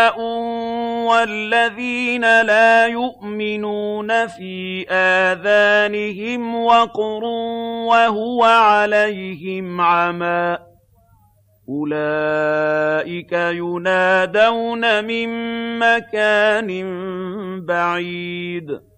ۖ وَالَّذِينَ لَا يُؤْمِنُونَ فِي آذَانِهِمْ وَقْرٌ وَهُوَ عَلَيْهِمْ عَمًى ۚ أُولَٰئِكَ يُنَادَوْنَ مِن مَّكَانٍ بَعِيدٍ